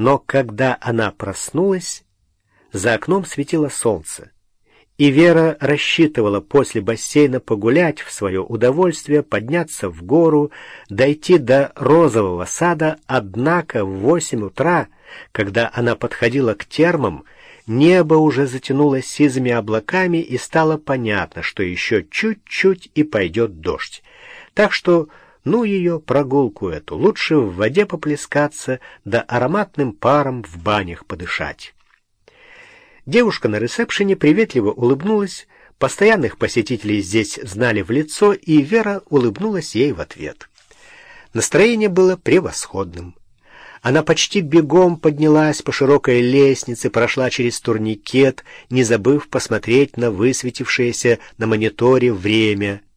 Но когда она проснулась, за окном светило солнце, и Вера рассчитывала после бассейна погулять в свое удовольствие, подняться в гору, дойти до розового сада, однако в восемь утра, когда она подходила к термам, небо уже затянулось сизыми облаками, и стало понятно, что еще чуть-чуть и пойдет дождь. Так что ну ее прогулку эту, лучше в воде поплескаться, да ароматным паром в банях подышать. Девушка на ресепшене приветливо улыбнулась, постоянных посетителей здесь знали в лицо, и Вера улыбнулась ей в ответ. Настроение было превосходным. Она почти бегом поднялась по широкой лестнице, прошла через турникет, не забыв посмотреть на высветившееся на мониторе время —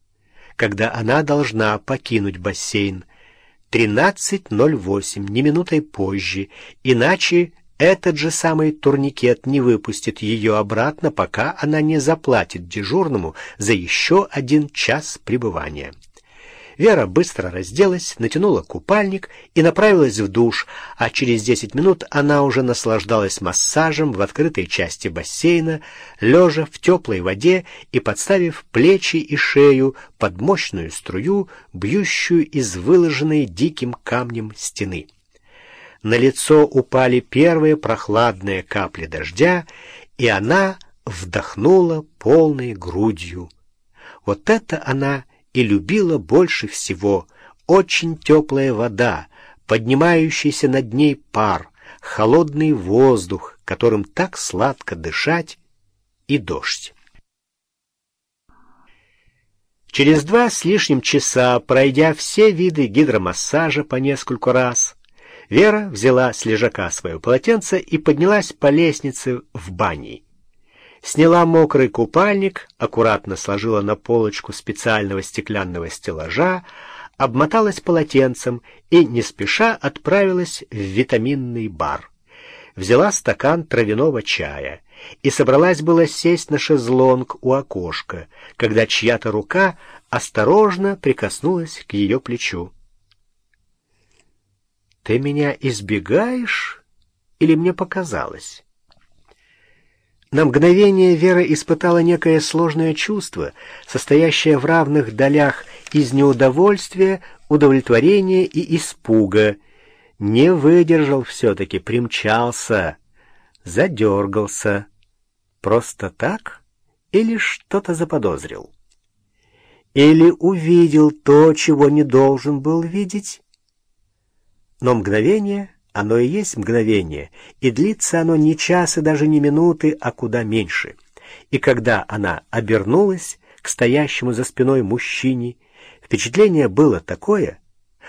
когда она должна покинуть бассейн. 13.08, не минутой позже, иначе этот же самый турникет не выпустит ее обратно, пока она не заплатит дежурному за еще один час пребывания. Вера быстро разделась, натянула купальник и направилась в душ, а через десять минут она уже наслаждалась массажем в открытой части бассейна, лежа в теплой воде и подставив плечи и шею под мощную струю, бьющую из выложенной диким камнем стены. На лицо упали первые прохладные капли дождя, и она вдохнула полной грудью. Вот это она и любила больше всего очень теплая вода, поднимающийся над ней пар, холодный воздух, которым так сладко дышать, и дождь. Через два с лишним часа, пройдя все виды гидромассажа по нескольку раз, Вера взяла с лежака свое полотенце и поднялась по лестнице в бане сняла мокрый купальник, аккуратно сложила на полочку специального стеклянного стеллажа, обмоталась полотенцем и не спеша отправилась в витаминный бар. Взяла стакан травяного чая и собралась было сесть на шезлонг у окошка, когда чья-то рука осторожно прикоснулась к ее плечу. «Ты меня избегаешь или мне показалось?» На мгновение Вера испытала некое сложное чувство, состоящее в равных долях из неудовольствия, удовлетворения и испуга. Не выдержал все-таки, примчался, задергался. Просто так или что-то заподозрил? Или увидел то, чего не должен был видеть? Но мгновение оно и есть мгновение, и длится оно не час и даже не минуты, а куда меньше. И когда она обернулась к стоящему за спиной мужчине, впечатление было такое,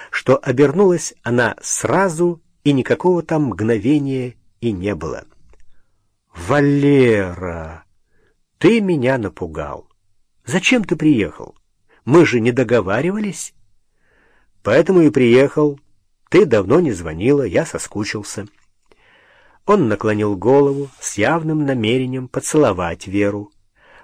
что обернулась она сразу, и никакого там мгновения и не было. «Валера, ты меня напугал. Зачем ты приехал? Мы же не договаривались?» «Поэтому и приехал, ты давно не звонила, я соскучился». Он наклонил голову с явным намерением поцеловать Веру.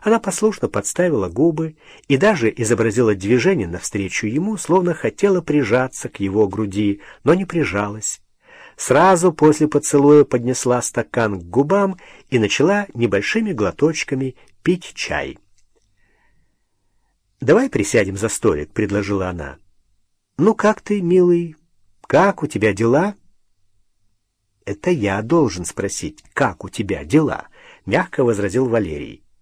Она послушно подставила губы и даже изобразила движение навстречу ему, словно хотела прижаться к его груди, но не прижалась. Сразу после поцелуя поднесла стакан к губам и начала небольшими глоточками пить чай. «Давай присядем за столик», — предложила она. «Ну как ты, милый, «Как у тебя дела?» «Это я должен спросить, как у тебя дела?» — мягко возразил Валерий.